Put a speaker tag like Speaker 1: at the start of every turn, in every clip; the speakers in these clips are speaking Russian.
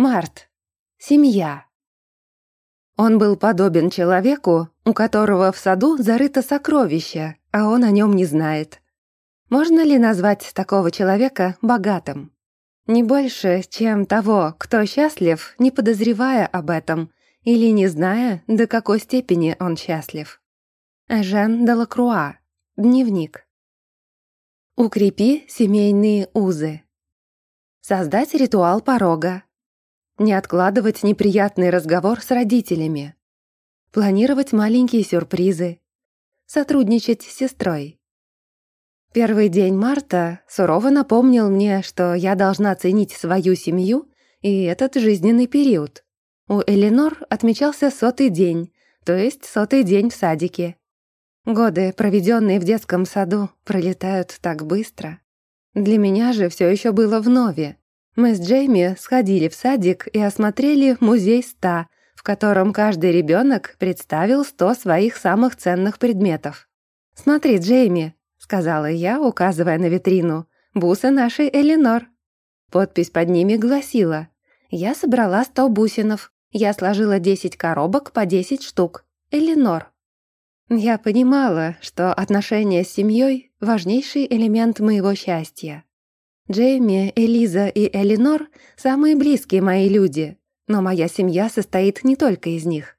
Speaker 1: Март. Семья. Он был подобен человеку, у которого в саду зарыто сокровище, а он о нем не знает. Можно ли назвать такого человека богатым? Не больше, чем того, кто счастлив, не подозревая об этом, или не зная, до какой степени он счастлив. Жан де Лакруа. Дневник. Укрепи семейные узы. Создать ритуал порога. Не откладывать неприятный разговор с родителями. Планировать маленькие сюрпризы. Сотрудничать с сестрой. Первый день марта сурово напомнил мне, что я должна ценить свою семью и этот жизненный период. У Эленор отмечался сотый день, то есть сотый день в садике. Годы, проведенные в детском саду, пролетают так быстро. Для меня же все еще было в нове. Мы с Джейми сходили в садик и осмотрели музей ста, в котором каждый ребенок представил сто своих самых ценных предметов. «Смотри, Джейми», — сказала я, указывая на витрину, — «бусы нашей Эленор». Подпись под ними гласила «Я собрала сто бусинов. Я сложила десять коробок по десять штук. Эленор». Я понимала, что отношения с семьей — важнейший элемент моего счастья. Джейми, Элиза и Элинор — самые близкие мои люди, но моя семья состоит не только из них.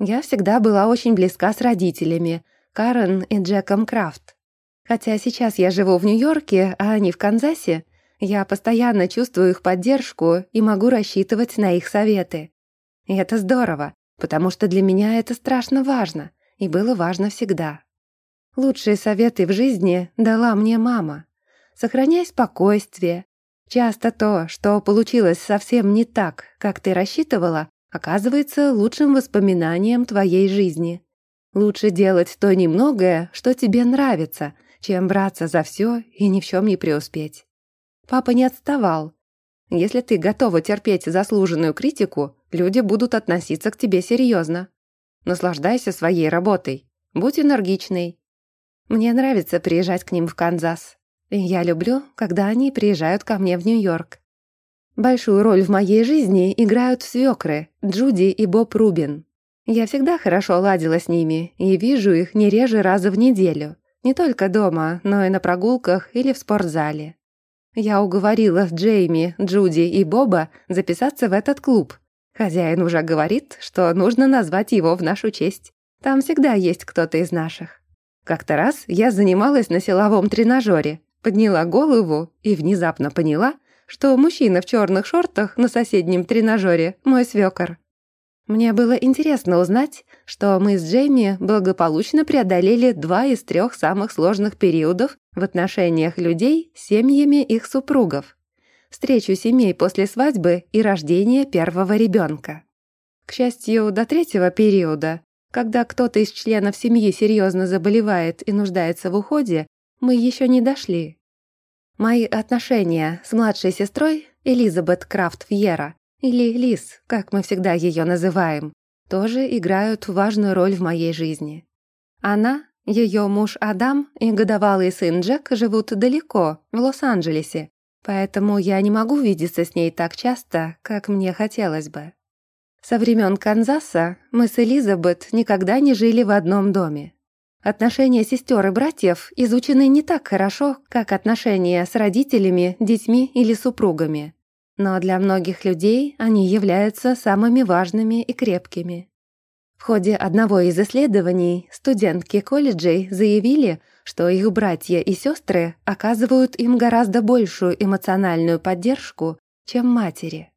Speaker 1: Я всегда была очень близка с родителями, Карен и Джеком Крафт. Хотя сейчас я живу в Нью-Йорке, а они в Канзасе, я постоянно чувствую их поддержку и могу рассчитывать на их советы. И это здорово, потому что для меня это страшно важно, и было важно всегда. Лучшие советы в жизни дала мне мама. Сохраняй спокойствие. Часто то, что получилось совсем не так, как ты рассчитывала, оказывается лучшим воспоминанием твоей жизни. Лучше делать то немногое, что тебе нравится, чем браться за все и ни в чем не преуспеть. Папа не отставал. Если ты готова терпеть заслуженную критику, люди будут относиться к тебе серьезно. Наслаждайся своей работой. Будь энергичной. Мне нравится приезжать к ним в Канзас. Я люблю, когда они приезжают ко мне в Нью-Йорк. Большую роль в моей жизни играют свекры Джуди и Боб Рубин. Я всегда хорошо ладила с ними и вижу их не реже раза в неделю. Не только дома, но и на прогулках или в спортзале. Я уговорила Джейми, Джуди и Боба записаться в этот клуб. Хозяин уже говорит, что нужно назвать его в нашу честь. Там всегда есть кто-то из наших. Как-то раз я занималась на силовом тренажере, подняла голову и внезапно поняла, что мужчина в черных шортах на соседнем тренажере – мой свекор. Мне было интересно узнать, что мы с Джейми благополучно преодолели два из трех самых сложных периодов в отношениях людей с семьями их супругов. Встречу семей после свадьбы и рождения первого ребенка. К счастью, до третьего периода, когда кто-то из членов семьи серьезно заболевает и нуждается в уходе, мы еще не дошли. Мои отношения с младшей сестрой Элизабет Крафт Вьера, или Лиз, как мы всегда ее называем, тоже играют важную роль в моей жизни. Она, ее муж Адам и годовалый сын Джек живут далеко, в Лос-Анджелесе, поэтому я не могу видеться с ней так часто, как мне хотелось бы. Со времен Канзаса мы с Элизабет никогда не жили в одном доме. Отношения сестер и братьев изучены не так хорошо, как отношения с родителями, детьми или супругами. Но для многих людей они являются самыми важными и крепкими. В ходе одного из исследований студентки колледжей заявили, что их братья и сестры оказывают им гораздо большую эмоциональную поддержку, чем матери.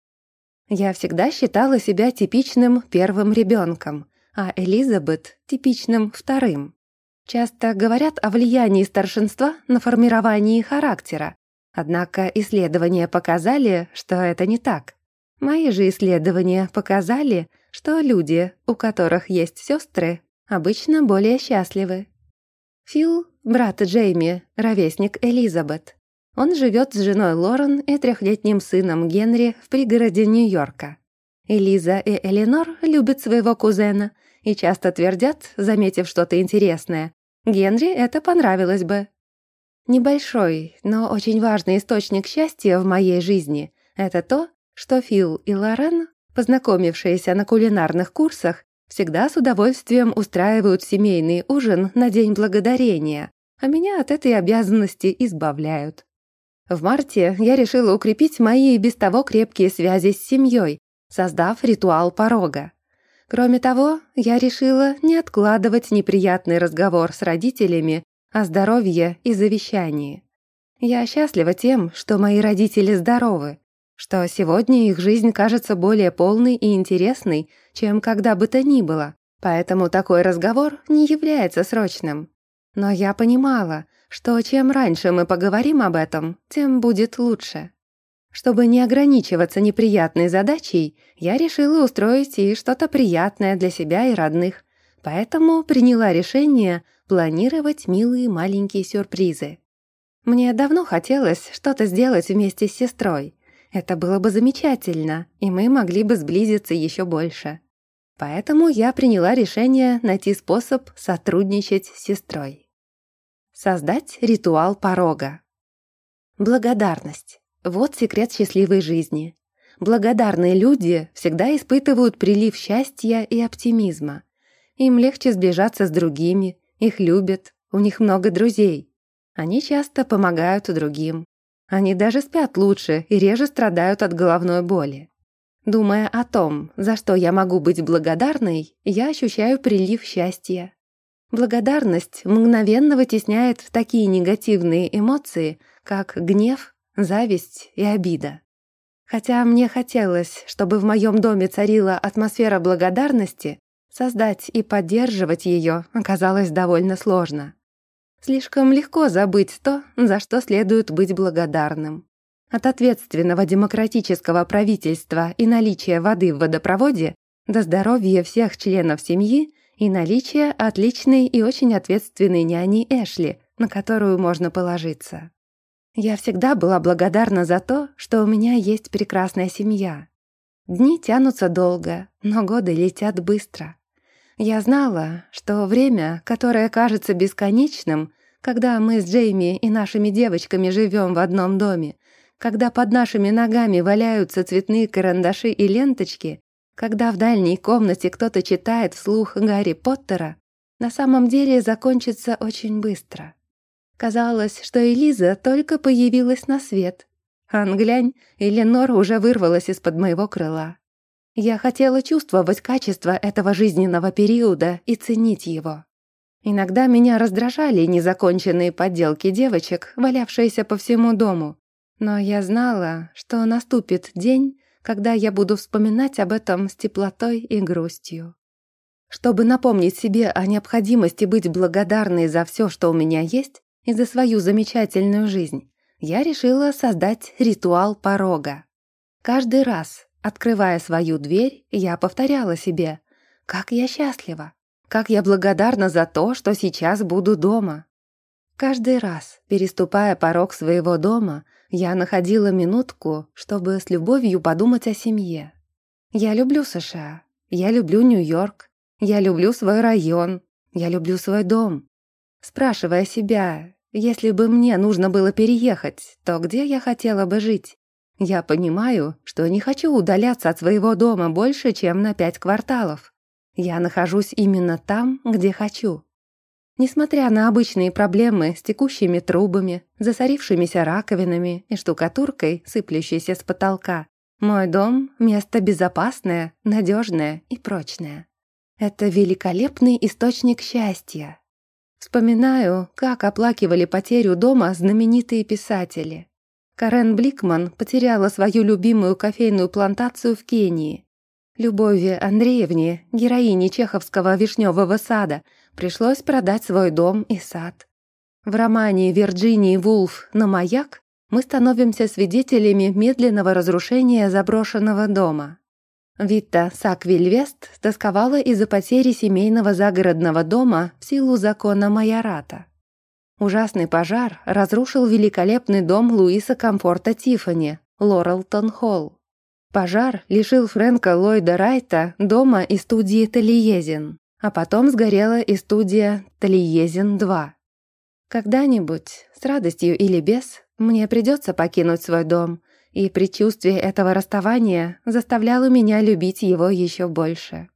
Speaker 1: Я всегда считала себя типичным первым ребенком, а Элизабет – типичным вторым. Часто говорят о влиянии старшинства на формирование характера, однако исследования показали, что это не так. Мои же исследования показали, что люди, у которых есть сестры, обычно более счастливы. Фил, брат Джейми, ровесник Элизабет. Он живет с женой Лорен и трехлетним сыном Генри в пригороде Нью-Йорка. Элиза и Эленор любят своего кузена и часто твердят, заметив что-то интересное, «Генри это понравилось бы». Небольшой, но очень важный источник счастья в моей жизни – это то, что Фил и Лорен, познакомившиеся на кулинарных курсах, всегда с удовольствием устраивают семейный ужин на День Благодарения, а меня от этой обязанности избавляют. В марте я решила укрепить мои без того крепкие связи с семьей, создав ритуал порога. Кроме того, я решила не откладывать неприятный разговор с родителями о здоровье и завещании. Я счастлива тем, что мои родители здоровы, что сегодня их жизнь кажется более полной и интересной, чем когда бы то ни было, поэтому такой разговор не является срочным. Но я понимала, что чем раньше мы поговорим об этом, тем будет лучше. Чтобы не ограничиваться неприятной задачей, я решила устроить и что-то приятное для себя и родных, поэтому приняла решение планировать милые маленькие сюрпризы. Мне давно хотелось что-то сделать вместе с сестрой. Это было бы замечательно, и мы могли бы сблизиться еще больше. Поэтому я приняла решение найти способ сотрудничать с сестрой. Создать ритуал порога. Благодарность. Вот секрет счастливой жизни. Благодарные люди всегда испытывают прилив счастья и оптимизма. Им легче сближаться с другими, их любят, у них много друзей. Они часто помогают другим. Они даже спят лучше и реже страдают от головной боли. Думая о том, за что я могу быть благодарной, я ощущаю прилив счастья. Благодарность мгновенно вытесняет такие негативные эмоции, как гнев, зависть и обида. Хотя мне хотелось, чтобы в моем доме царила атмосфера благодарности, Создать и поддерживать ее оказалось довольно сложно. Слишком легко забыть то, за что следует быть благодарным. От ответственного демократического правительства и наличия воды в водопроводе до здоровья всех членов семьи и наличия отличной и очень ответственной няни Эшли, на которую можно положиться. Я всегда была благодарна за то, что у меня есть прекрасная семья. Дни тянутся долго, но годы летят быстро. Я знала, что время, которое кажется бесконечным, когда мы с Джейми и нашими девочками живем в одном доме, когда под нашими ногами валяются цветные карандаши и ленточки, когда в дальней комнате кто-то читает вслух Гарри Поттера, на самом деле закончится очень быстро. Казалось, что Элиза только появилась на свет. Англянь, Эленор уже вырвалась из-под моего крыла. Я хотела чувствовать качество этого жизненного периода и ценить его. Иногда меня раздражали незаконченные подделки девочек, валявшиеся по всему дому. Но я знала, что наступит день, когда я буду вспоминать об этом с теплотой и грустью. Чтобы напомнить себе о необходимости быть благодарной за все, что у меня есть, и за свою замечательную жизнь, я решила создать ритуал порога. Каждый раз, Открывая свою дверь, я повторяла себе «Как я счастлива! Как я благодарна за то, что сейчас буду дома!» Каждый раз, переступая порог своего дома, я находила минутку, чтобы с любовью подумать о семье. Я люблю США, я люблю Нью-Йорк, я люблю свой район, я люблю свой дом. Спрашивая себя, если бы мне нужно было переехать, то где я хотела бы жить? Я понимаю, что не хочу удаляться от своего дома больше, чем на пять кварталов. Я нахожусь именно там, где хочу. Несмотря на обычные проблемы с текущими трубами, засорившимися раковинами и штукатуркой, сыплющейся с потолка, мой дом — место безопасное, надежное и прочное. Это великолепный источник счастья. Вспоминаю, как оплакивали потерю дома знаменитые писатели. Карен Бликман потеряла свою любимую кофейную плантацию в Кении. Любови Андреевне, героине чеховского «Вишневого сада», пришлось продать свой дом и сад. В романе Вирджинии Вулф «На маяк» мы становимся свидетелями медленного разрушения заброшенного дома. Витта Саквильвест тосковала из-за потери семейного загородного дома в силу закона Майората. Ужасный пожар разрушил великолепный дом Луиса Комфорта Тиффани, Лорелтон Холл. Пожар лишил Фрэнка Ллойда Райта дома и студии Талиезин, а потом сгорела и студия Талиезин-2. Когда-нибудь, с радостью или без, мне придется покинуть свой дом, и предчувствие этого расставания заставляло меня любить его еще больше.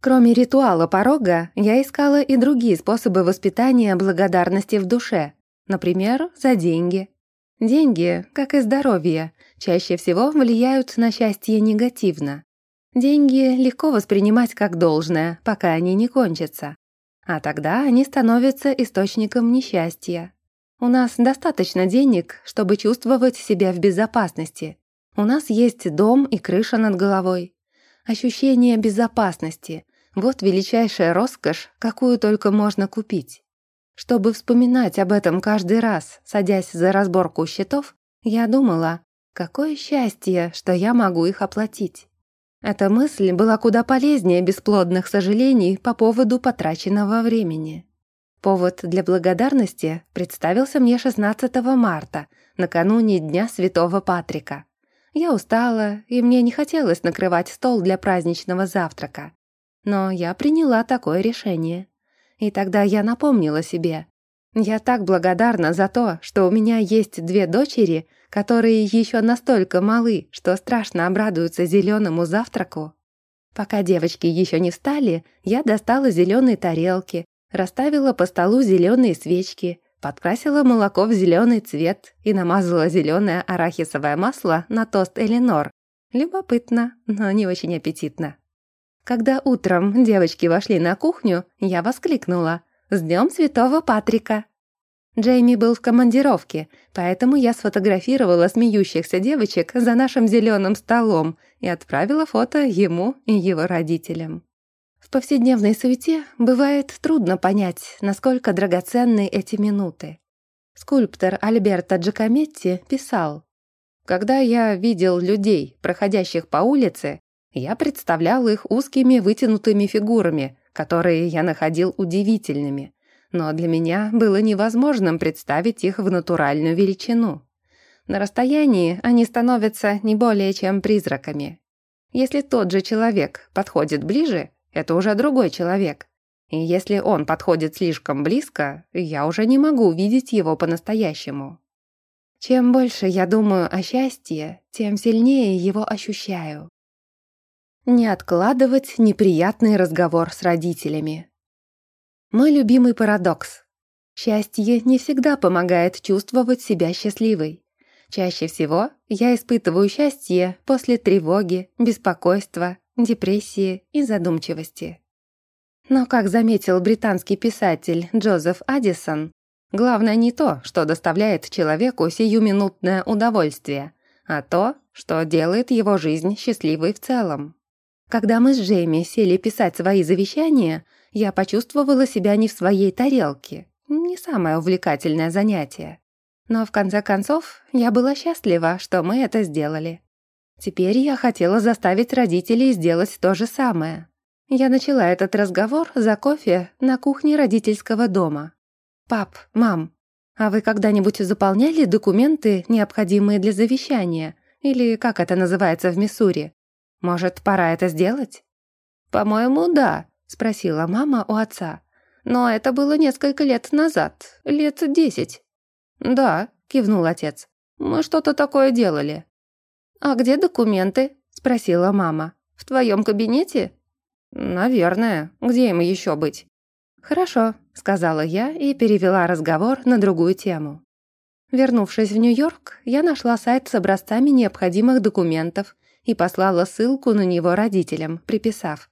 Speaker 1: Кроме ритуала порога, я искала и другие способы воспитания благодарности в душе, например, за деньги. Деньги, как и здоровье, чаще всего влияют на счастье негативно. Деньги легко воспринимать как должное, пока они не кончатся. А тогда они становятся источником несчастья. У нас достаточно денег, чтобы чувствовать себя в безопасности. У нас есть дом и крыша над головой. Ощущение безопасности – вот величайшая роскошь, какую только можно купить. Чтобы вспоминать об этом каждый раз, садясь за разборку счетов, я думала, какое счастье, что я могу их оплатить. Эта мысль была куда полезнее бесплодных сожалений по поводу потраченного времени. Повод для благодарности представился мне 16 марта, накануне Дня Святого Патрика. Я устала, и мне не хотелось накрывать стол для праздничного завтрака. Но я приняла такое решение. И тогда я напомнила себе. Я так благодарна за то, что у меня есть две дочери — которые еще настолько малы, что страшно обрадуются зеленому завтраку. Пока девочки еще не встали, я достала зеленые тарелки, расставила по столу зеленые свечки, подкрасила молоко в зеленый цвет и намазала зеленое арахисовое масло на тост Эленор. Любопытно, но не очень аппетитно. Когда утром девочки вошли на кухню, я воскликнула «С днем Святого Патрика!» Джейми был в командировке, поэтому я сфотографировала смеющихся девочек за нашим зеленым столом и отправила фото ему и его родителям. Повседневной суете бывает трудно понять, насколько драгоценны эти минуты. Скульптор Альберто Джакометти писал, «Когда я видел людей, проходящих по улице, я представлял их узкими вытянутыми фигурами, которые я находил удивительными, но для меня было невозможным представить их в натуральную величину. На расстоянии они становятся не более чем призраками. Если тот же человек подходит ближе, это уже другой человек. И если он подходит слишком близко, я уже не могу увидеть его по-настоящему. Чем больше я думаю о счастье, тем сильнее его ощущаю. Не откладывать неприятный разговор с родителями. Мой любимый парадокс. Счастье не всегда помогает чувствовать себя счастливой. Чаще всего я испытываю счастье после тревоги, беспокойства, депрессии и задумчивости. Но, как заметил британский писатель Джозеф Аддисон, главное не то, что доставляет человеку сиюминутное удовольствие, а то, что делает его жизнь счастливой в целом. Когда мы с Джейми сели писать свои завещания – я почувствовала себя не в своей тарелке. Не самое увлекательное занятие. Но в конце концов я была счастлива, что мы это сделали. Теперь я хотела заставить родителей сделать то же самое. Я начала этот разговор за кофе на кухне родительского дома. «Пап, мам, а вы когда-нибудь заполняли документы, необходимые для завещания? Или как это называется в Миссури? Может, пора это сделать?» «По-моему, да», спросила мама у отца. «Но это было несколько лет назад, лет десять». «Да», — кивнул отец. «Мы что-то такое делали». «А где документы?» — спросила мама. «В твоем кабинете?» «Наверное. Где им еще быть?» «Хорошо», — сказала я и перевела разговор на другую тему. Вернувшись в Нью-Йорк, я нашла сайт с образцами необходимых документов и послала ссылку на него родителям, приписав.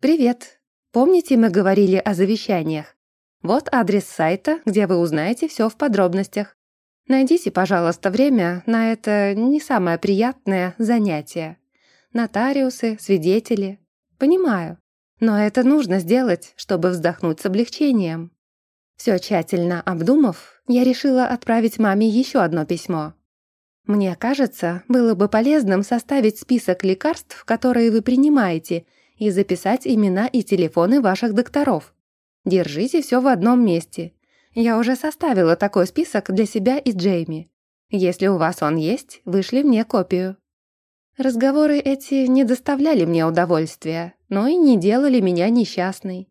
Speaker 1: «Привет, Помните, мы говорили о завещаниях? Вот адрес сайта, где вы узнаете все в подробностях. Найдите, пожалуйста, время на это не самое приятное занятие. Нотариусы, свидетели. Понимаю. Но это нужно сделать, чтобы вздохнуть с облегчением. Все тщательно обдумав, я решила отправить маме еще одно письмо. Мне кажется, было бы полезным составить список лекарств, которые вы принимаете, и записать имена и телефоны ваших докторов. Держите все в одном месте. Я уже составила такой список для себя и Джейми. Если у вас он есть, вышли мне копию. Разговоры эти не доставляли мне удовольствия, но и не делали меня несчастной.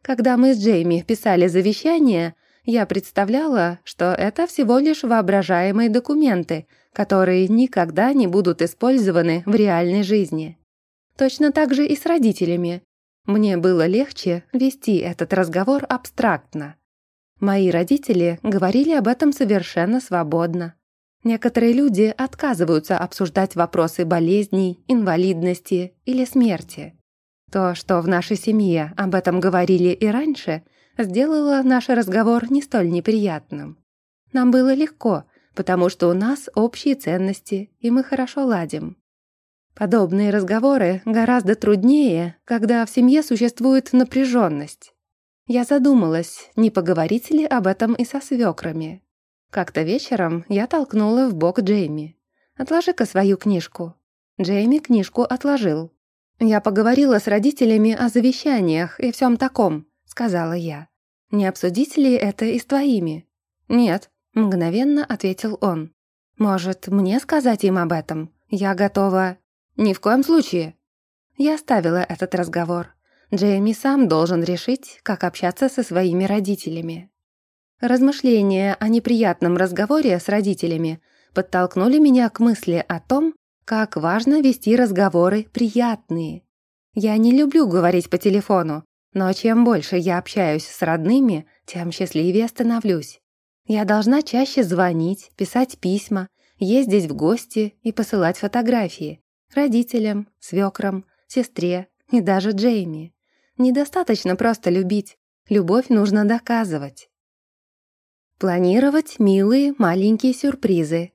Speaker 1: Когда мы с Джейми писали завещание, Я представляла, что это всего лишь воображаемые документы, которые никогда не будут использованы в реальной жизни. Точно так же и с родителями. Мне было легче вести этот разговор абстрактно. Мои родители говорили об этом совершенно свободно. Некоторые люди отказываются обсуждать вопросы болезней, инвалидности или смерти. То, что в нашей семье об этом говорили и раньше – сделала наш разговор не столь неприятным. Нам было легко, потому что у нас общие ценности, и мы хорошо ладим. Подобные разговоры гораздо труднее, когда в семье существует напряженность. Я задумалась, не поговорить ли об этом и со свекрами. Как-то вечером я толкнула в бок Джейми. «Отложи-ка свою книжку». Джейми книжку отложил. «Я поговорила с родителями о завещаниях и всем таком сказала я. «Не обсудить ли это и с твоими?» «Нет», — мгновенно ответил он. «Может, мне сказать им об этом? Я готова...» «Ни в коем случае». Я оставила этот разговор. Джейми сам должен решить, как общаться со своими родителями. Размышления о неприятном разговоре с родителями подтолкнули меня к мысли о том, как важно вести разговоры приятные. Я не люблю говорить по телефону, но чем больше я общаюсь с родными, тем счастливее становлюсь. Я должна чаще звонить, писать письма, ездить в гости и посылать фотографии. Родителям, свекрам, сестре и даже Джейми. Недостаточно просто любить. Любовь нужно доказывать. Планировать милые маленькие сюрпризы.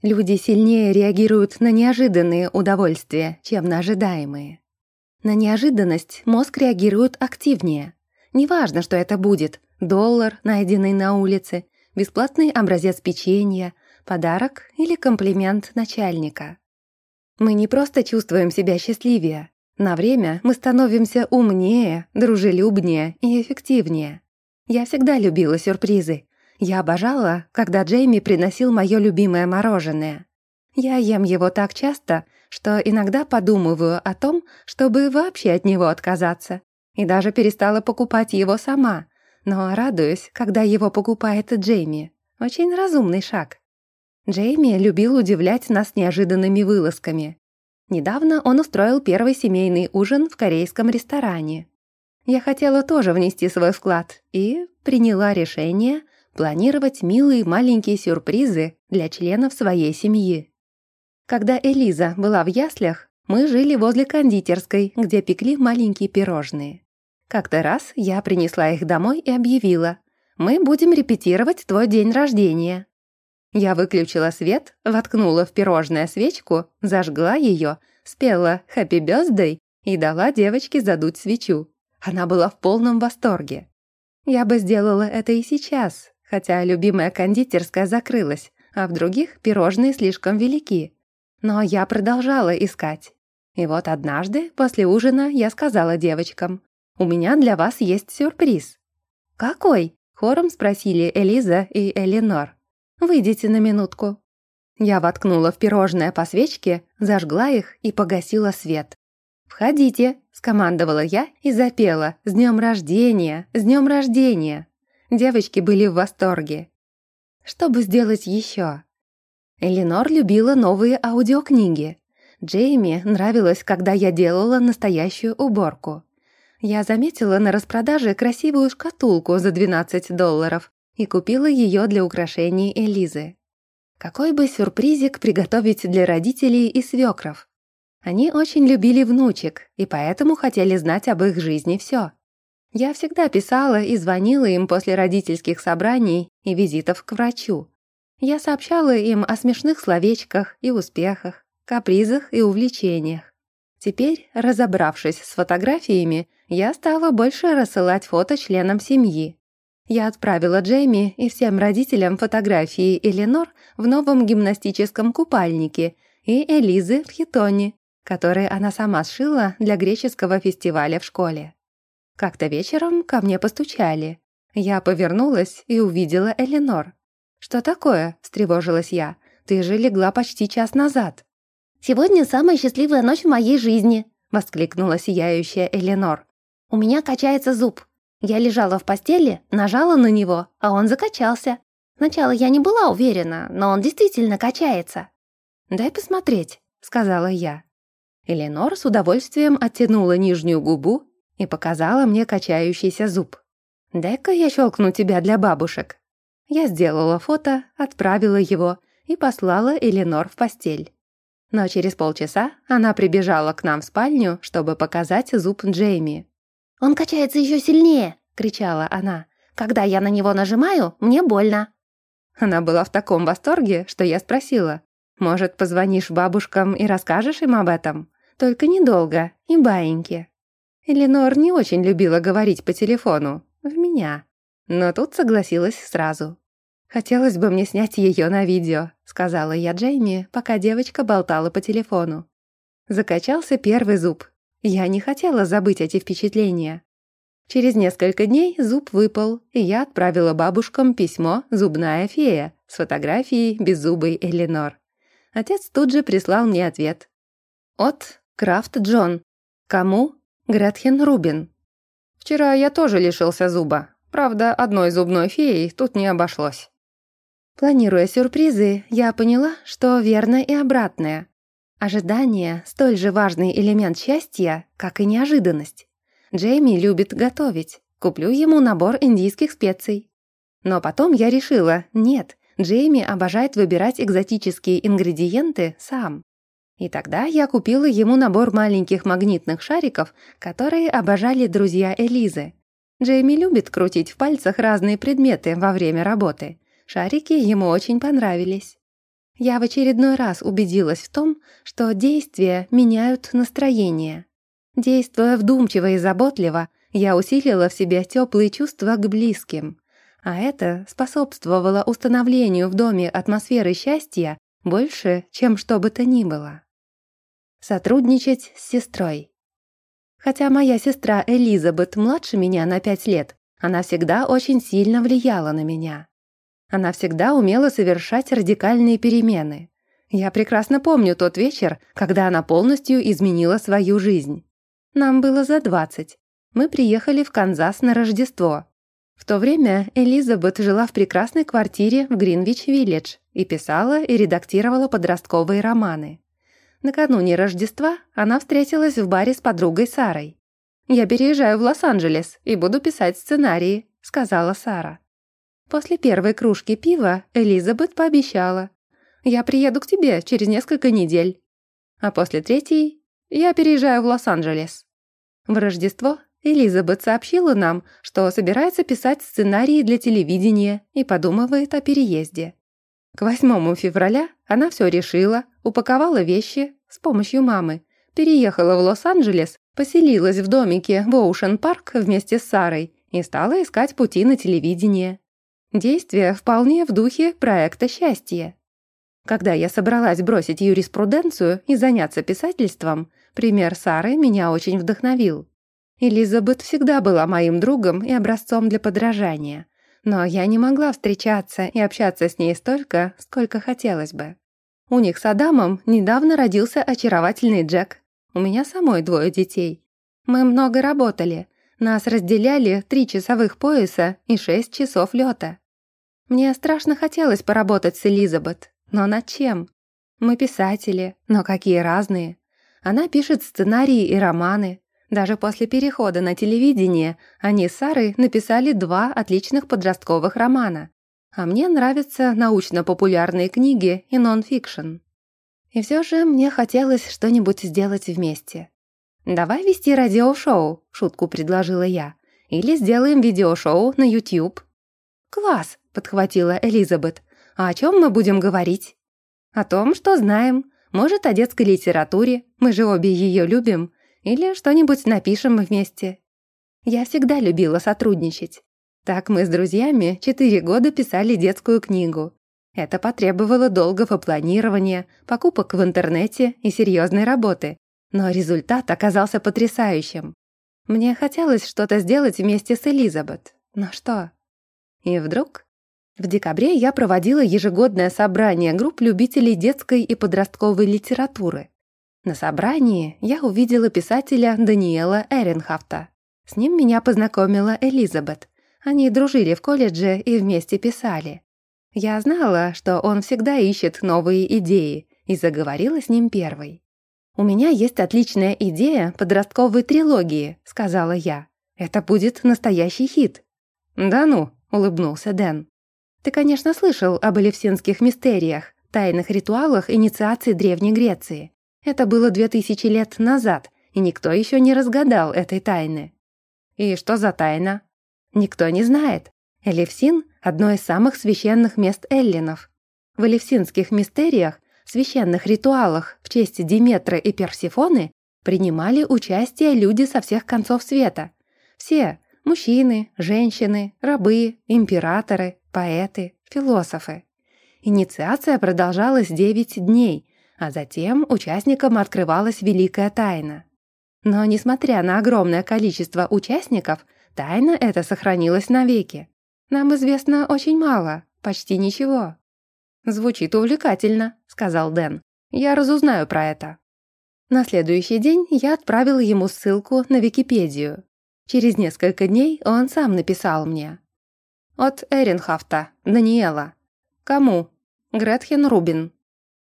Speaker 1: Люди сильнее реагируют на неожиданные удовольствия, чем на ожидаемые. На неожиданность мозг реагирует активнее. Неважно, что это будет – доллар, найденный на улице, бесплатный образец печенья, подарок или комплимент начальника. Мы не просто чувствуем себя счастливее. На время мы становимся умнее, дружелюбнее и эффективнее. Я всегда любила сюрпризы. Я обожала, когда Джейми приносил мое любимое мороженое. Я ем его так часто, что иногда подумываю о том, чтобы вообще от него отказаться. И даже перестала покупать его сама, но радуюсь, когда его покупает Джейми. Очень разумный шаг. Джейми любил удивлять нас неожиданными вылазками. Недавно он устроил первый семейный ужин в корейском ресторане. Я хотела тоже внести свой вклад и приняла решение планировать милые маленькие сюрпризы для членов своей семьи. Когда Элиза была в яслях, мы жили возле кондитерской, где пекли маленькие пирожные. Как-то раз я принесла их домой и объявила, «Мы будем репетировать твой день рождения». Я выключила свет, воткнула в пирожное свечку, зажгла ее, спела «Happy Birthday» и дала девочке задуть свечу. Она была в полном восторге. Я бы сделала это и сейчас, хотя любимая кондитерская закрылась, а в других пирожные слишком велики. Но я продолжала искать. И вот однажды, после ужина, я сказала девочкам, «У меня для вас есть сюрприз». «Какой?» — хором спросили Элиза и Эленор. «Выйдите на минутку». Я воткнула в пирожное по свечке, зажгла их и погасила свет. «Входите», — скомандовала я и запела «С днем рождения! С днем рождения!» Девочки были в восторге. Что бы сделать еще? Эленор любила новые аудиокниги. Джейми нравилось, когда я делала настоящую уборку. Я заметила на распродаже красивую шкатулку за 12 долларов и купила ее для украшений Элизы. Какой бы сюрпризик приготовить для родителей и свекров? Они очень любили внучек и поэтому хотели знать об их жизни все. Я всегда писала и звонила им после родительских собраний и визитов к врачу. Я сообщала им о смешных словечках и успехах, капризах и увлечениях. Теперь, разобравшись с фотографиями, я стала больше рассылать фото членам семьи. Я отправила Джейми и всем родителям фотографии Эленор в новом гимнастическом купальнике и Элизы в хитоне, которые она сама сшила для греческого фестиваля в школе. Как-то вечером ко мне постучали. Я повернулась и увидела Эленор. «Что такое?» – встревожилась я. «Ты же легла почти час назад».
Speaker 2: «Сегодня самая счастливая ночь в моей жизни», – воскликнула сияющая Эленор. «У меня качается зуб. Я лежала в постели, нажала на него, а он закачался. Сначала я не была уверена, но он действительно качается.
Speaker 1: «Дай посмотреть», — сказала я. Эленор с удовольствием оттянула нижнюю губу и показала мне качающийся зуб. «Дай-ка я щелкну тебя для бабушек». Я сделала фото, отправила его и послала Эленор в постель. Но через полчаса она прибежала к нам в спальню, чтобы показать зуб Джейми.
Speaker 2: «Он качается еще сильнее!» — кричала она. «Когда я на него нажимаю, мне больно!»
Speaker 1: Она была в таком восторге, что я спросила, «Может, позвонишь бабушкам и расскажешь им об этом? Только недолго и баиньки». Эленор не очень любила говорить по телефону, в меня, но тут согласилась сразу. «Хотелось бы мне снять ее на видео», — сказала я Джейми, пока девочка болтала по телефону. Закачался первый зуб. Я не хотела забыть эти впечатления. Через несколько дней зуб выпал, и я отправила бабушкам письмо «Зубная фея» с фотографией беззубой Эленор. Отец тут же прислал мне ответ. От Крафт Джон. Кому? Гретхен Рубин. Вчера я тоже лишился зуба. Правда, одной зубной феей тут не обошлось. Планируя сюрпризы, я поняла, что верно и обратное. Ожидание – столь же важный элемент счастья, как и неожиданность. Джейми любит готовить. Куплю ему набор индийских специй. Но потом я решила, нет, Джейми обожает выбирать экзотические ингредиенты сам. И тогда я купила ему набор маленьких магнитных шариков, которые обожали друзья Элизы. Джейми любит крутить в пальцах разные предметы во время работы. Шарики ему очень понравились. Я в очередной раз убедилась в том, что действия меняют настроение. Действуя вдумчиво и заботливо, я усилила в себе теплые чувства к близким. А это способствовало установлению в доме атмосферы счастья больше, чем что бы то ни было. Сотрудничать с сестрой. Хотя моя сестра Элизабет младше меня на пять лет, она всегда очень сильно влияла на меня. Она всегда умела совершать радикальные перемены. Я прекрасно помню тот вечер, когда она полностью изменила свою жизнь. Нам было за двадцать. Мы приехали в Канзас на Рождество. В то время Элизабет жила в прекрасной квартире в Гринвич-Виллидж и писала и редактировала подростковые романы. Накануне Рождества она встретилась в баре с подругой Сарой. «Я переезжаю в Лос-Анджелес и буду писать сценарии», — сказала Сара. После первой кружки пива Элизабет пообещала. «Я приеду к тебе через несколько недель». А после третьей «Я переезжаю в Лос-Анджелес». В Рождество Элизабет сообщила нам, что собирается писать сценарии для телевидения и подумывает о переезде. К 8 февраля она все решила, упаковала вещи с помощью мамы, переехала в Лос-Анджелес, поселилась в домике в Оушен-парк вместе с Сарой и стала искать пути на телевидение. Действие вполне в духе проекта «Счастье». Когда я собралась бросить юриспруденцию и заняться писательством, пример Сары меня очень вдохновил. Элизабет всегда была моим другом и образцом для подражания, но я не могла встречаться и общаться с ней столько, сколько хотелось бы. У них с Адамом недавно родился очаровательный Джек. У меня самой двое детей. Мы много работали. Нас разделяли три часовых пояса и шесть часов лёта. Мне страшно хотелось поработать с Элизабет, но над чем? Мы писатели, но какие разные. Она пишет сценарии и романы. Даже после перехода на телевидение они с Сарой написали два отличных подростковых романа. А мне нравятся научно-популярные книги и нон-фикшн. И все же мне хотелось что-нибудь сделать вместе. «Давай вести радиошоу», — шутку предложила я. «Или сделаем видеошоу на YouTube». «Класс!» Подхватила Элизабет. «А о чем мы будем говорить?» «О том, что знаем. Может, о детской литературе. Мы же обе ее любим. Или что-нибудь напишем вместе». Я всегда любила сотрудничать. Так мы с друзьями четыре года писали детскую книгу. Это потребовало долгого планирования, покупок в интернете и серьезной работы. Но результат оказался потрясающим. Мне хотелось что-то сделать вместе с Элизабет. Но что? И вдруг в декабре я проводила ежегодное собрание групп любителей детской и подростковой литературы. На собрании я увидела писателя Даниэла Эренхафта. С ним меня познакомила Элизабет. Они дружили в колледже и вместе писали. Я знала, что он всегда ищет новые идеи, и заговорила с ним первой. «У меня есть отличная идея подростковой трилогии», — сказала я. «Это будет настоящий хит». «Да ну», — улыбнулся Дэн. «Ты, конечно, слышал об элевсинских мистериях, тайных ритуалах инициации Древней Греции. Это было две тысячи лет назад, и никто еще не разгадал этой тайны. И что за тайна? Никто не знает. Элевсин – одно из самых священных мест эллинов. В элевсинских мистериях, священных ритуалах в честь Диметры и Персифоны принимали участие люди со всех концов света. Все – мужчины, женщины, рабы, императоры, поэты, философы. Инициация продолжалась 9 дней, а затем участникам открывалась великая тайна. Но, несмотря на огромное количество участников, тайна эта сохранилась навеки. Нам известно очень мало, почти ничего. «Звучит увлекательно», — сказал Дэн. «Я разузнаю про это». На следующий день я отправила ему ссылку на Википедию. Через несколько дней он сам написал мне. От Эренхафта, Даниэла. Кому? Гретхен Рубин.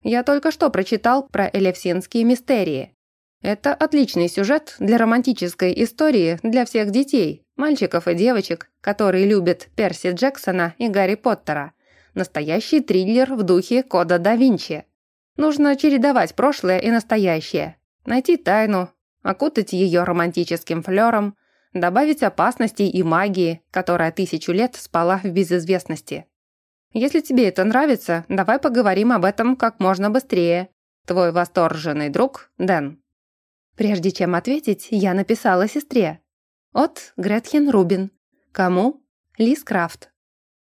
Speaker 1: Я только что прочитал про элевсинские мистерии. Это отличный сюжет для романтической истории для всех детей, мальчиков и девочек, которые любят Перси Джексона и Гарри Поттера. Настоящий триллер в духе Кода да Винчи. Нужно чередовать прошлое и настоящее, найти тайну, окутать ее романтическим флером, добавить опасностей и магии, которая тысячу лет спала в безызвестности. Если тебе это нравится, давай поговорим об этом как можно быстрее. Твой восторженный друг Дэн. Прежде чем ответить, я написала сестре. От Гретхен Рубин. Кому? Лиз Крафт.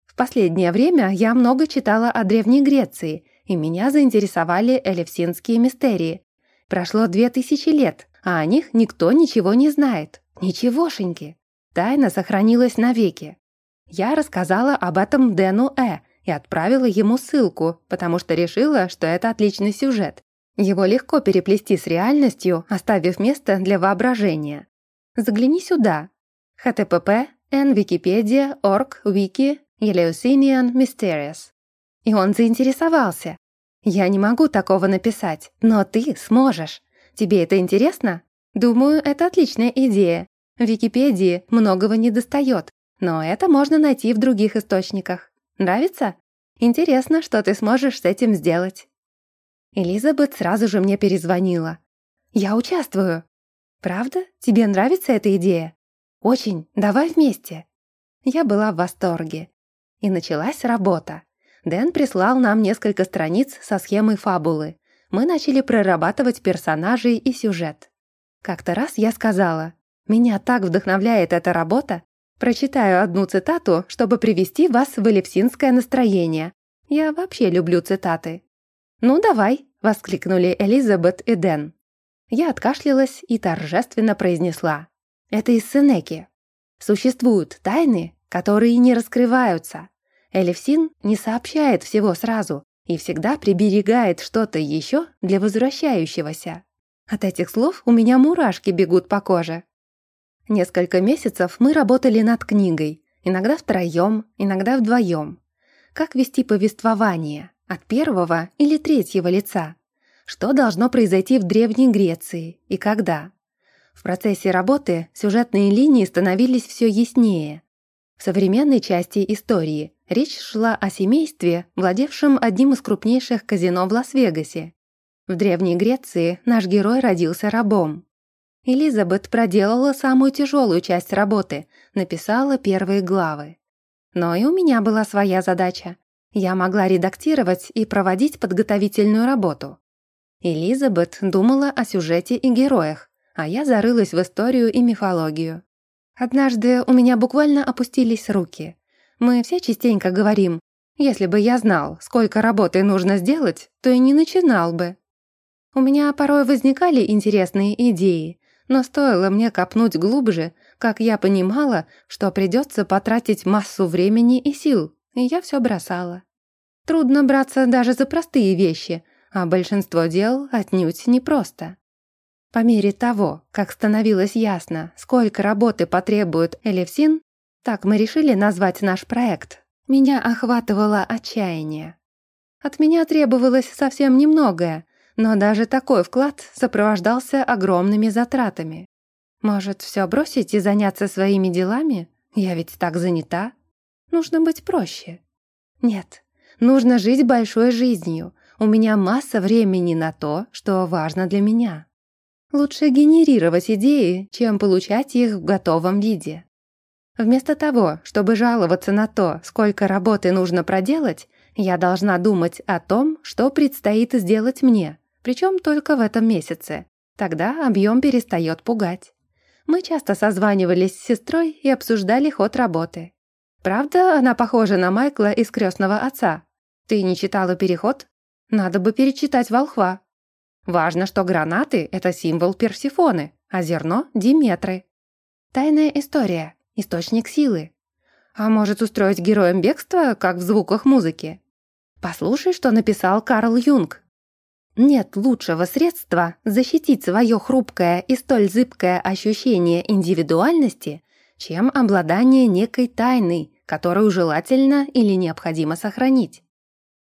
Speaker 1: В последнее время я много читала о Древней Греции, и меня заинтересовали элевсинские мистерии. Прошло две тысячи лет, а о них никто ничего не знает. Ничегошеньки. Тайна сохранилась навеки. Я рассказала об этом Дэну Э и отправила ему ссылку, потому что решила, что это отличный сюжет, его легко переплести с реальностью, оставив место для воображения. Загляни сюда. http n org wiki Eleusinian Mysterious. И он заинтересовался. Я не могу такого написать, но ты сможешь. Тебе это интересно? Думаю, это отличная идея. В Википедии многого не достает, но это можно найти в других источниках. Нравится? Интересно, что ты сможешь с этим сделать. Элизабет сразу же мне перезвонила. «Я участвую». «Правда? Тебе нравится эта идея?» «Очень. Давай вместе». Я была в восторге. И началась работа. Дэн прислал нам несколько страниц со схемой фабулы. Мы начали прорабатывать персонажей и сюжет. Как-то раз я сказала, «Меня так вдохновляет эта работа. Прочитаю одну цитату, чтобы привести вас в элепсинское настроение. Я вообще люблю цитаты. «Ну, давай!» — воскликнули Элизабет и Дэн. Я откашлялась и торжественно произнесла. «Это из Сенеки. Существуют тайны, которые не раскрываются. Элевсин не сообщает всего сразу и всегда приберегает что-то еще для возвращающегося. От этих слов у меня мурашки бегут по коже. Несколько месяцев мы работали над книгой, иногда втроем, иногда вдвоем. Как вести повествование? От первого или третьего лица? Что должно произойти в Древней Греции и когда? В процессе работы сюжетные линии становились все яснее. В современной части истории речь шла о семействе, владевшем одним из крупнейших казино в Лас-Вегасе. В Древней Греции наш герой родился рабом. Элизабет проделала самую тяжелую часть работы, написала первые главы. Но и у меня была своя задача я могла редактировать и проводить подготовительную работу. Элизабет думала о сюжете и героях, а я зарылась в историю и мифологию. Однажды у меня буквально опустились руки. Мы все частенько говорим, если бы я знал, сколько работы нужно сделать, то и не начинал бы. У меня порой возникали интересные идеи, но стоило мне копнуть глубже, как я понимала, что придется потратить массу времени и сил, и я все бросала. Трудно браться даже за простые вещи, а большинство дел отнюдь непросто. По мере того, как становилось ясно, сколько работы потребует Элевсин, так мы решили назвать наш проект, меня охватывало отчаяние. От меня требовалось совсем немногое, но даже такой вклад сопровождался огромными затратами. Может, все бросить и заняться своими делами? Я ведь так занята. Нужно быть проще. Нет, нужно жить большой жизнью. У меня масса времени на то, что важно для меня. Лучше генерировать идеи, чем получать их в готовом виде. Вместо того, чтобы жаловаться на то, сколько работы нужно проделать, я должна думать о том, что предстоит сделать мне, причем только в этом месяце. Тогда объем перестает пугать. Мы часто созванивались с сестрой и обсуждали ход работы. Правда, она похожа на Майкла из «Крестного отца». Ты не читала «Переход»? Надо бы перечитать «Волхва». Важно, что гранаты — это символ Персифоны, а зерно — Диметры. Тайная история, источник силы. А может устроить героем бегства, как в звуках музыки? Послушай, что написал Карл Юнг. Нет лучшего средства защитить свое хрупкое и столь зыбкое ощущение индивидуальности, чем обладание некой тайной, которую желательно или необходимо сохранить.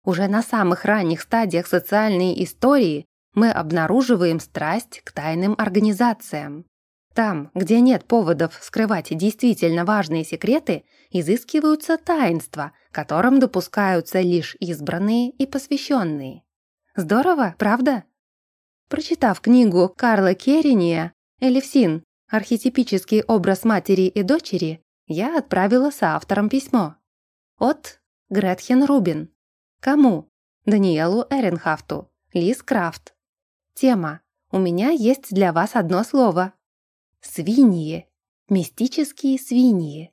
Speaker 1: Уже на самых ранних стадиях социальной истории мы обнаруживаем страсть к тайным организациям. Там, где нет поводов скрывать действительно важные секреты, изыскиваются таинства, которым допускаются лишь избранные и посвященные. Здорово, правда? Прочитав книгу Карла Керения «Элевсин. Архетипический образ матери и дочери», я отправила соавтором письмо. От Гретхен Рубин. Кому? Даниэлу Эренхафту. Лиз Крафт. Тема. У меня есть для вас одно слово. Свиньи. Мистические свиньи.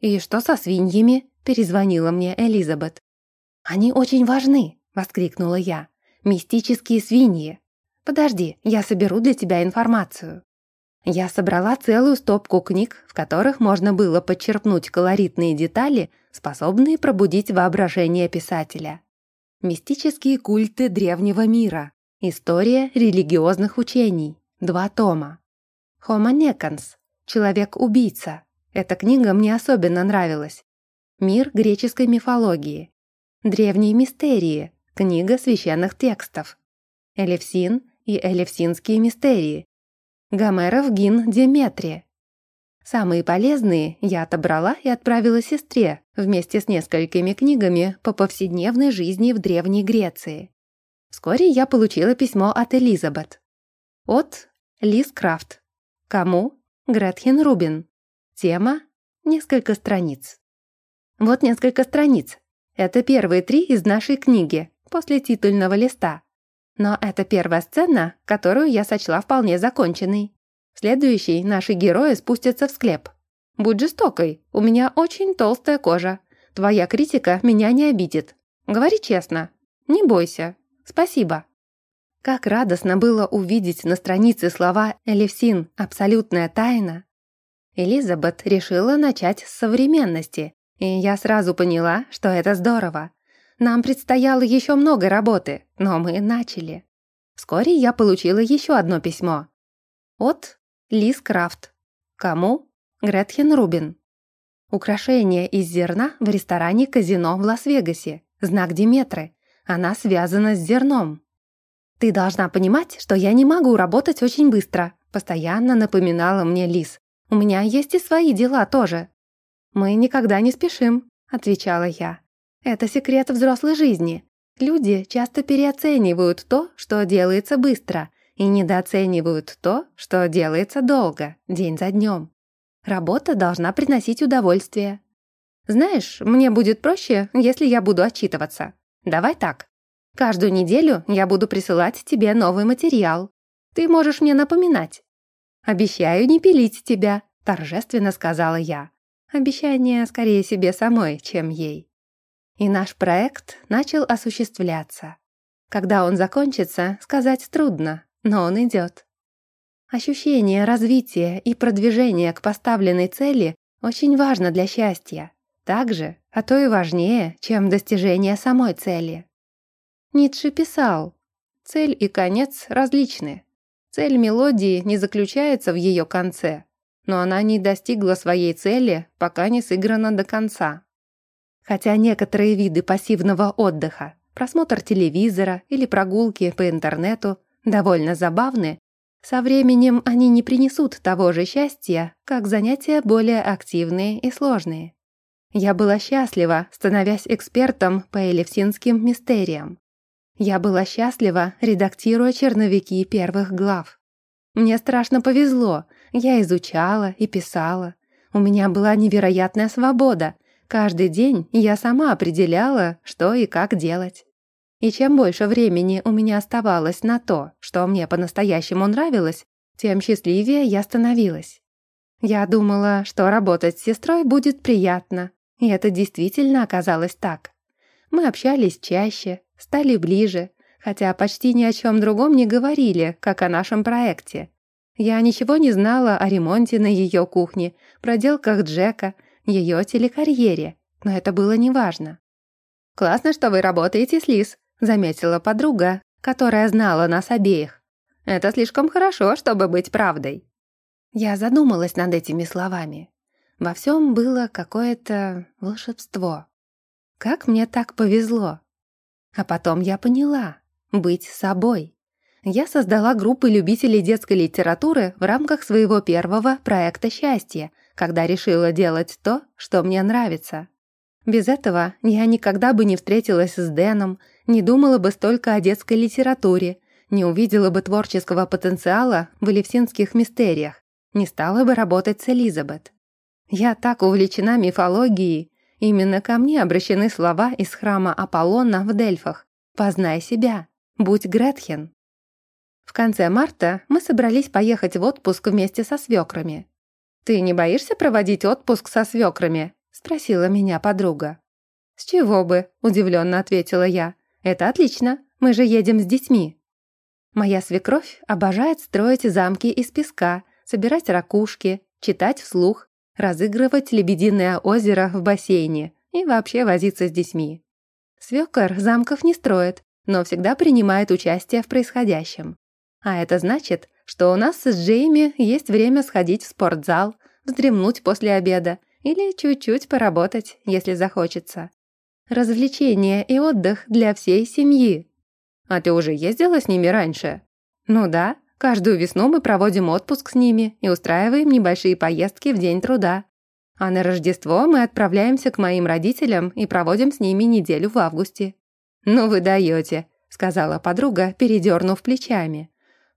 Speaker 1: «И что со свиньями?» – перезвонила мне Элизабет. «Они очень важны», – воскликнула я. Мистические свиньи. Подожди, я соберу для тебя информацию. Я собрала целую стопку книг, в которых можно было подчерпнуть колоритные детали, способные пробудить воображение писателя. Мистические культы древнего мира. История религиозных учений. Два тома. Homo Necans. Человек-убийца. Эта книга мне особенно нравилась. Мир греческой мифологии. Древние мистерии. Книга священных текстов. Элевсин и Элевсинские мистерии. Гомеров гин Деметрия. Самые полезные я отобрала и отправила сестре вместе с несколькими книгами по повседневной жизни в Древней Греции. Вскоре я получила письмо от Элизабет. От Лиз Крафт. Кому? Гретхен Рубин. Тема – несколько страниц. Вот несколько страниц. Это первые три из нашей книги после титульного листа. Но это первая сцена, которую я сочла вполне законченной. В следующей наши герои спустятся в склеп. Будь жестокой, у меня очень толстая кожа. Твоя критика меня не обидит. Говори честно. Не бойся. Спасибо. Как радостно было увидеть на странице слова «Элевсин. Абсолютная тайна». Элизабет решила начать с современности, и я сразу поняла, что это здорово. Нам предстояло еще много работы, но мы начали. Вскоре я получила еще одно письмо. От Лиз Крафт. Кому? Гретхен Рубин. Украшение из зерна в ресторане «Казино» в Лас-Вегасе. Знак Диметры. Она связана с зерном. «Ты должна понимать, что я не могу работать очень быстро», постоянно напоминала мне Лиз. «У меня есть и свои дела тоже». «Мы никогда не спешим», — отвечала я. Это секрет взрослой жизни. Люди часто переоценивают то, что делается быстро, и недооценивают то, что делается долго, день за днем. Работа должна приносить удовольствие. Знаешь, мне будет проще, если я буду отчитываться. Давай так. Каждую неделю я буду присылать тебе новый материал. Ты можешь мне напоминать. Обещаю не пилить тебя, торжественно сказала я. Обещание скорее себе самой, чем ей. И наш проект начал осуществляться. Когда он закончится, сказать трудно, но он идет. Ощущение развития и продвижения к поставленной цели очень важно для счастья. Так же, а то и важнее, чем достижение самой цели. Ницше писал, цель и конец различны. Цель мелодии не заключается в ее конце, но она не достигла своей цели, пока не сыграна до конца. Хотя некоторые виды пассивного отдыха, просмотр телевизора или прогулки по интернету довольно забавны, со временем они не принесут того же счастья, как занятия более активные и сложные. Я была счастлива, становясь экспертом по элевсинским мистериям. Я была счастлива, редактируя черновики первых глав. Мне страшно повезло, я изучала и писала. У меня была невероятная свобода. Каждый день я сама определяла, что и как делать. И чем больше времени у меня оставалось на то, что мне по-настоящему нравилось, тем счастливее я становилась. Я думала, что работать с сестрой будет приятно, и это действительно оказалось так. Мы общались чаще, стали ближе, хотя почти ни о чем другом не говорили, как о нашем проекте. Я ничего не знала о ремонте на ее кухне, проделках Джека, ее телекарьере, но это было неважно. «Классно, что вы работаете с Лиз», заметила подруга, которая знала нас обеих. «Это слишком хорошо, чтобы быть правдой». Я задумалась над этими словами. Во всем было какое-то волшебство. Как мне так повезло. А потом я поняла — быть собой. Я создала группы любителей детской литературы в рамках своего первого проекта «Счастье», когда решила делать то, что мне нравится. Без этого я никогда бы не встретилась с Дэном, не думала бы столько о детской литературе, не увидела бы творческого потенциала в элевсинских мистериях, не стала бы работать с Элизабет. Я так увлечена мифологией. Именно ко мне обращены слова из храма Аполлона в Дельфах. «Познай себя. Будь Гретхен». В конце марта мы собрались поехать в отпуск вместе со свекрами. «Ты не боишься проводить отпуск со свекрами?» — спросила меня подруга. «С чего бы?» — удивленно ответила я. «Это отлично. Мы же едем с детьми». Моя свекровь обожает строить замки из песка, собирать ракушки, читать вслух разыгрывать лебединое озеро в бассейне и вообще возиться с детьми. Свёкор замков не строит, но всегда принимает участие в происходящем. А это значит, что у нас с Джейми есть время сходить в спортзал, вздремнуть после обеда или чуть-чуть поработать, если захочется. Развлечение и отдых для всей семьи. А ты уже ездила с ними раньше? Ну да, Каждую весну мы проводим отпуск с ними и устраиваем небольшие поездки в день труда. А на Рождество мы отправляемся к моим родителям и проводим с ними неделю в августе. «Ну вы даете», — сказала подруга, передернув плечами.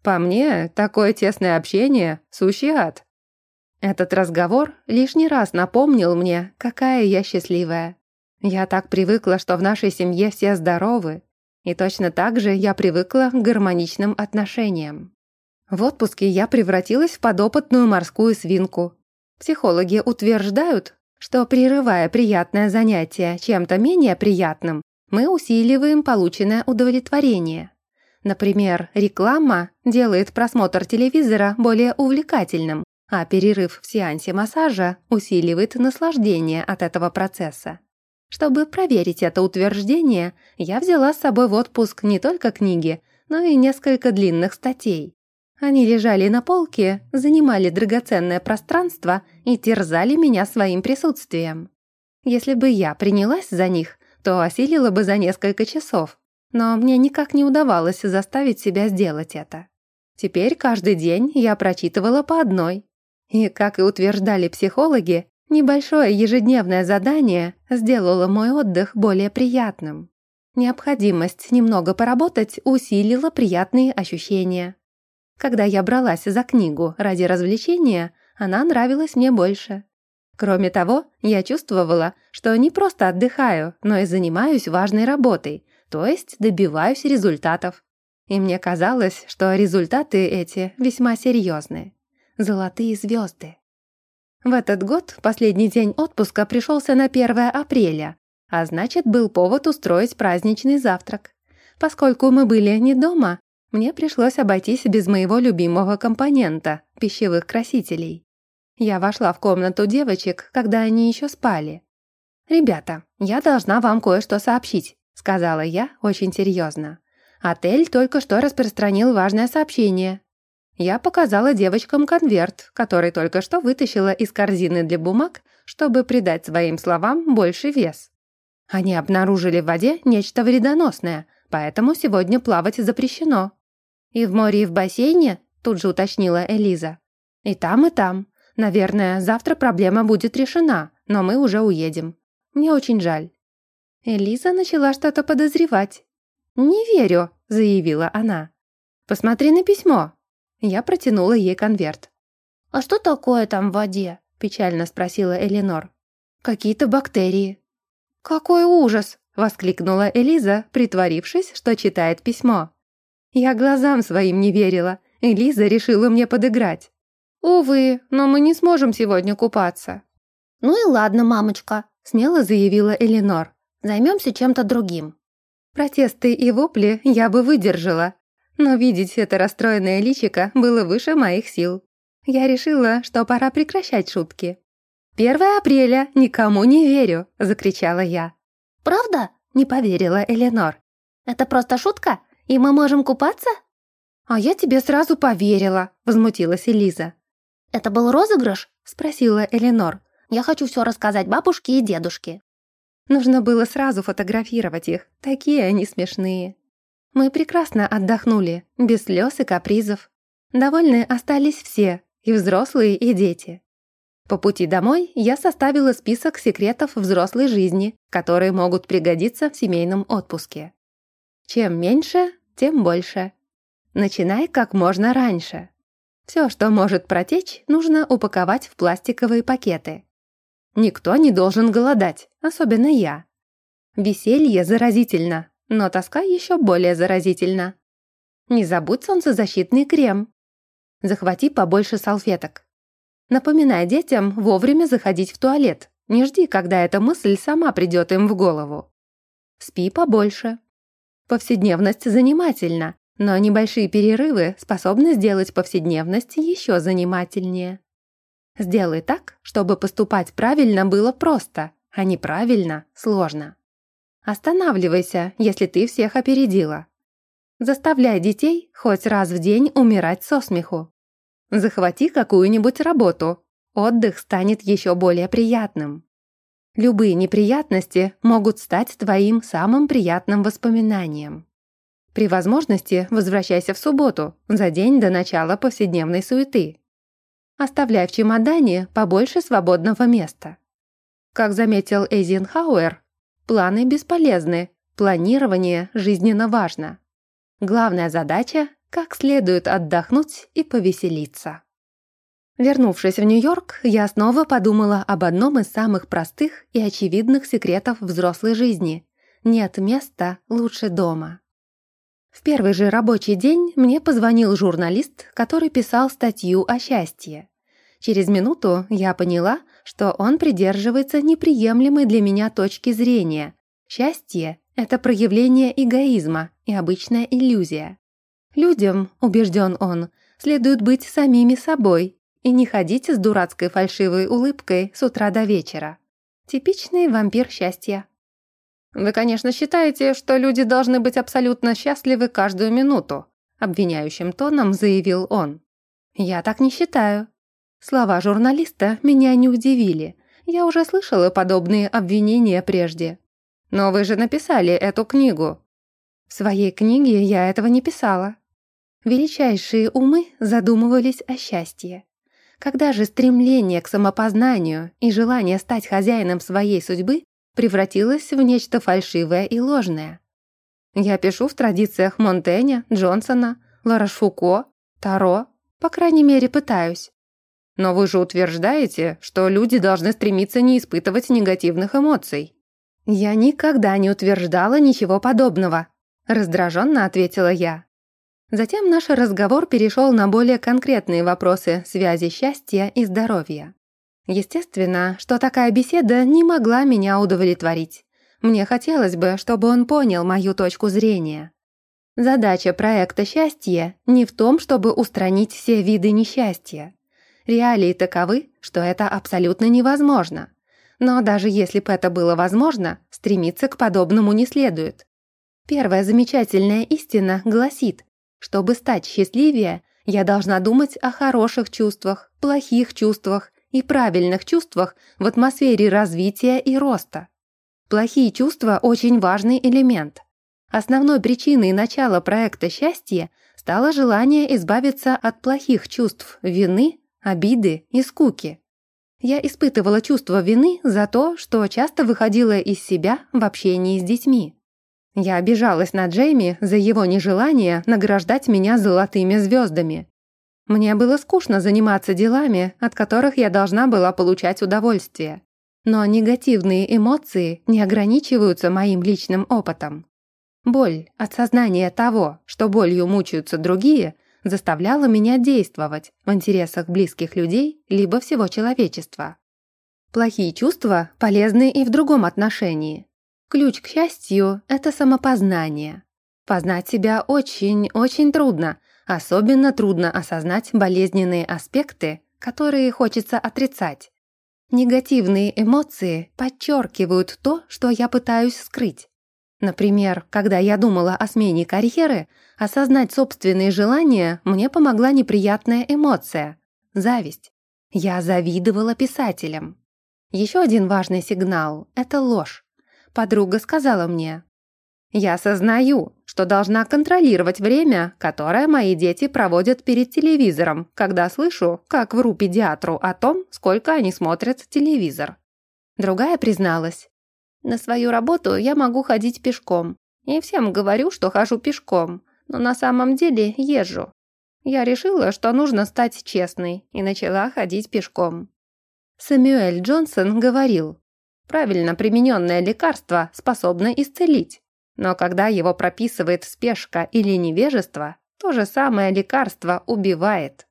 Speaker 1: «По мне, такое тесное общение — сущий ад». Этот разговор лишний раз напомнил мне, какая я счастливая. Я так привыкла, что в нашей семье все здоровы, и точно так же я привыкла к гармоничным отношениям. В отпуске я превратилась в подопытную морскую свинку. Психологи утверждают, что прерывая приятное занятие чем-то менее приятным, мы усиливаем полученное удовлетворение. Например, реклама делает просмотр телевизора более увлекательным, а перерыв в сеансе массажа усиливает наслаждение от этого процесса. Чтобы проверить это утверждение, я взяла с собой в отпуск не только книги, но и несколько длинных статей. Они лежали на полке, занимали драгоценное пространство и терзали меня своим присутствием. Если бы я принялась за них, то осилила бы за несколько часов, но мне никак не удавалось заставить себя сделать это. Теперь каждый день я прочитывала по одной. И, как и утверждали психологи, небольшое ежедневное задание сделало мой отдых более приятным. Необходимость немного поработать усилила приятные ощущения. Когда я бралась за книгу ради развлечения, она нравилась мне больше. Кроме того, я чувствовала, что не просто отдыхаю, но и занимаюсь важной работой, то есть добиваюсь результатов. И мне казалось, что результаты эти весьма серьезные. Золотые звезды. В этот год последний день отпуска пришелся на 1 апреля, а значит, был повод устроить праздничный завтрак. Поскольку мы были не дома, мне пришлось обойтись без моего любимого компонента – пищевых красителей. Я вошла в комнату девочек, когда они еще спали. «Ребята, я должна вам кое-что сообщить», – сказала я очень серьезно. «Отель только что распространил важное сообщение». Я показала девочкам конверт, который только что вытащила из корзины для бумаг, чтобы придать своим словам больше вес. Они обнаружили в воде нечто вредоносное, поэтому сегодня плавать запрещено.
Speaker 2: «И в море, и в бассейне?» – тут же уточнила Элиза.
Speaker 1: «И там, и там. Наверное, завтра проблема будет решена, но мы уже уедем. Мне очень жаль».
Speaker 2: Элиза начала что-то подозревать.
Speaker 1: «Не верю», — заявила она. «Посмотри на письмо». Я протянула ей конверт.
Speaker 2: «А что такое там в воде?» — печально спросила Эленор.
Speaker 1: «Какие-то бактерии».
Speaker 2: «Какой ужас!»
Speaker 1: — воскликнула Элиза, притворившись, что читает письмо. Я глазам своим не верила. Элиза решила мне подыграть.
Speaker 2: «Увы, но мы не сможем сегодня купаться».
Speaker 1: «Ну и ладно, мамочка», — смело заявила Эленор.
Speaker 2: «Займемся чем-то другим».
Speaker 1: Протесты и вопли я бы выдержала, но видеть это расстроенное личико было выше моих сил. Я решила, что пора прекращать шутки. «1 апреля, никому не верю!» — закричала я.
Speaker 2: «Правда?»
Speaker 1: — не поверила Эленор.
Speaker 2: «Это просто шутка? И мы можем купаться?»
Speaker 1: «А я тебе сразу поверила», — возмутилась Элиза.
Speaker 2: «Это был розыгрыш?»
Speaker 1: — спросила Эленор.
Speaker 2: «Я хочу все рассказать бабушке и дедушке».
Speaker 1: Нужно было сразу фотографировать их, такие они смешные. Мы прекрасно отдохнули, без слез и капризов. Довольны остались все, и взрослые, и дети. По пути домой я составила список секретов взрослой жизни, которые могут пригодиться в семейном отпуске. Чем меньше, тем больше. Начинай как можно раньше. Все, что может протечь, нужно упаковать в пластиковые пакеты. Никто не должен голодать, особенно я. Веселье заразительно, но тоска еще более заразительна. Не забудь солнцезащитный крем. Захвати побольше салфеток. Напоминай детям вовремя заходить в туалет. Не жди, когда эта мысль сама придет им в голову. Спи побольше. Повседневность занимательна, но небольшие перерывы способны сделать повседневность еще занимательнее. Сделай так, чтобы поступать правильно было просто, а неправильно – сложно. Останавливайся, если ты всех опередила. Заставляй детей хоть раз в день умирать со смеху. Захвати какую-нибудь работу. Отдых станет еще более приятным. Любые неприятности могут стать твоим самым приятным воспоминанием. При возможности возвращайся в субботу, за день до начала повседневной суеты. Оставляй в чемодане побольше свободного места. Как заметил Эйзенхауэр, планы бесполезны, планирование жизненно важно. Главная задача – как следует отдохнуть и повеселиться. Вернувшись в Нью-Йорк, я снова подумала об одном из самых простых и очевидных секретов взрослой жизни – нет места лучше дома. В первый же рабочий день мне позвонил журналист, который писал статью о счастье. Через минуту я поняла, что он придерживается неприемлемой для меня точки зрения. Счастье – это проявление эгоизма и обычная иллюзия. Людям, убежден он, следует быть самими собой и не ходить с дурацкой фальшивой улыбкой с утра до вечера. Типичный вампир счастья. «Вы, конечно, считаете, что люди должны быть абсолютно счастливы каждую минуту», обвиняющим тоном заявил он. «Я так не считаю». Слова журналиста меня не удивили. Я уже слышала подобные обвинения прежде. «Но вы же написали эту книгу». В своей книге я этого не писала. Величайшие умы задумывались о счастье. Когда же стремление к самопознанию и желание стать хозяином своей судьбы превратилось в нечто фальшивое и ложное. Я пишу в традициях Монтэня, Джонсона, Ларошфуко, Таро, по крайней мере, пытаюсь. Но вы же утверждаете, что люди должны стремиться не испытывать негативных эмоций. Я никогда не утверждала ничего подобного, раздраженно ответила я. Затем наш разговор перешел на более конкретные вопросы связи счастья и здоровья. Естественно, что такая беседа не могла меня удовлетворить. Мне хотелось бы, чтобы он понял мою точку зрения. Задача проекта «Счастье» не в том, чтобы устранить все виды несчастья. Реалии таковы, что это абсолютно невозможно. Но даже если бы это было возможно, стремиться к подобному не следует. Первая замечательная истина гласит, чтобы стать счастливее, Я должна думать о хороших чувствах, плохих чувствах и правильных чувствах в атмосфере развития и роста. Плохие чувства – очень важный элемент. Основной причиной начала проекта «Счастье» стало желание избавиться от плохих чувств вины, обиды и скуки. Я испытывала чувство вины за то, что часто выходила из себя в общении с детьми. Я обижалась на Джейми за его нежелание награждать меня золотыми звездами. Мне было скучно заниматься делами, от которых я должна была получать удовольствие. Но негативные эмоции не ограничиваются моим личным опытом. Боль от сознания того, что болью мучаются другие, заставляла меня действовать в интересах близких людей либо всего человечества. Плохие чувства полезны и в другом отношении. Ключ к счастью – это самопознание. Познать себя очень-очень трудно, особенно трудно осознать болезненные аспекты, которые хочется отрицать. Негативные эмоции подчеркивают то, что я пытаюсь скрыть. Например, когда я думала о смене карьеры, осознать собственные желания мне помогла неприятная эмоция – зависть. Я завидовала писателям. Еще один важный сигнал – это ложь. Подруга сказала мне, «Я осознаю, что должна контролировать время, которое мои дети проводят перед телевизором, когда слышу, как вру педиатру о том, сколько они смотрят телевизор». Другая призналась, на свою работу я могу ходить пешком. И всем говорю, что хожу пешком, но на самом деле езжу. Я решила, что нужно стать честной, и начала ходить пешком. Сэмюэль Джонсон говорил, правильно примененное лекарство способно исцелить. Но когда его прописывает спешка или невежество, то же самое лекарство убивает.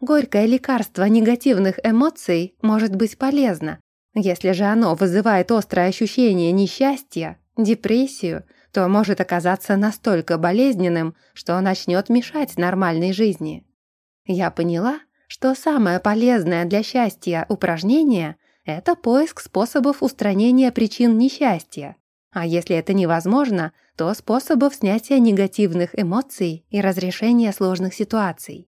Speaker 1: Горькое лекарство негативных эмоций может быть полезно, если же оно вызывает острое ощущение несчастья, депрессию, то может оказаться настолько болезненным, что начнет мешать нормальной жизни. Я поняла, что самое полезное для счастья упражнение – это поиск способов устранения причин несчастья. А если это невозможно, то способов снятия негативных эмоций и разрешения сложных ситуаций.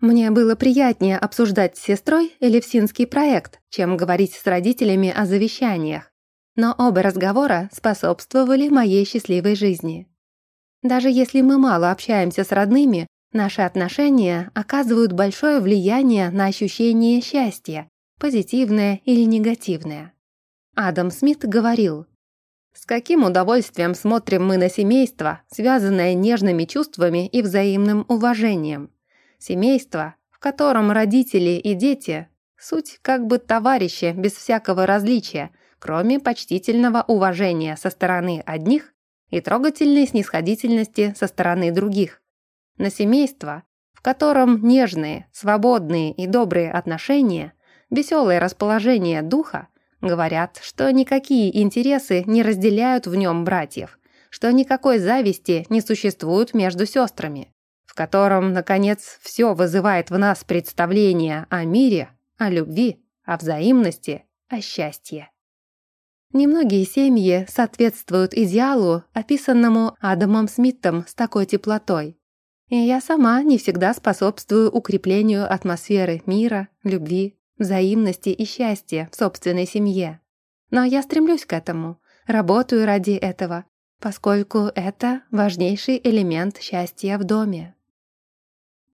Speaker 1: Мне было приятнее обсуждать с сестрой Элевсинский проект, чем говорить с родителями о завещаниях. Но оба разговора способствовали моей счастливой жизни. Даже если мы мало общаемся с родными, наши отношения оказывают большое влияние на ощущение счастья, позитивное или негативное. Адам Смит говорил, «С каким удовольствием смотрим мы на семейство, связанное нежными чувствами и взаимным уважением. Семейство, в котором родители и дети – суть как бы товарищи без всякого различия, кроме почтительного уважения со стороны одних и трогательной снисходительности со стороны других. На семейство, в котором нежные, свободные и добрые отношения, веселое расположение духа, говорят, что никакие интересы не разделяют в нем братьев, что никакой зависти не существует между сестрами в котором, наконец, все вызывает в нас представление о мире, о любви, о взаимности, о счастье. Немногие семьи соответствуют идеалу, описанному Адамом Смитом с такой теплотой. И я сама не всегда способствую укреплению атмосферы мира, любви, взаимности и счастья в собственной семье. Но я стремлюсь к этому, работаю ради этого, поскольку это важнейший элемент счастья в доме.